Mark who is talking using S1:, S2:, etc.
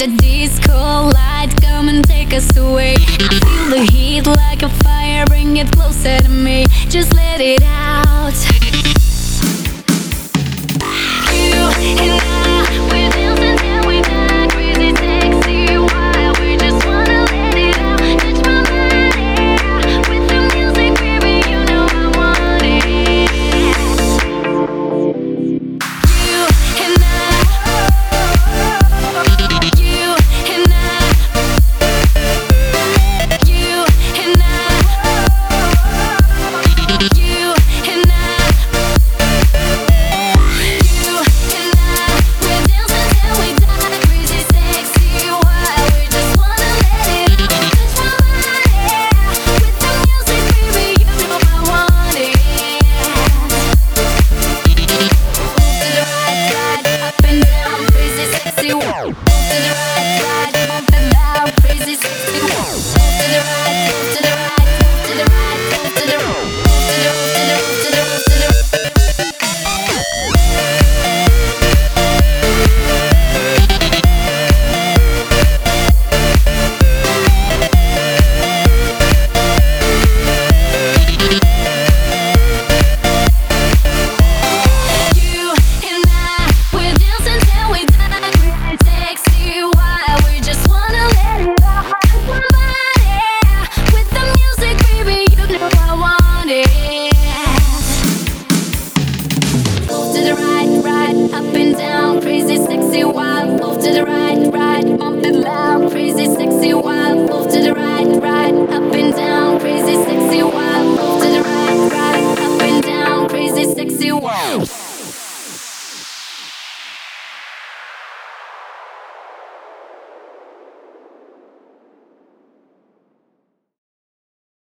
S1: the disco light come and take us away. I feel the heat like a fire, bring it closer to me. Just let it out.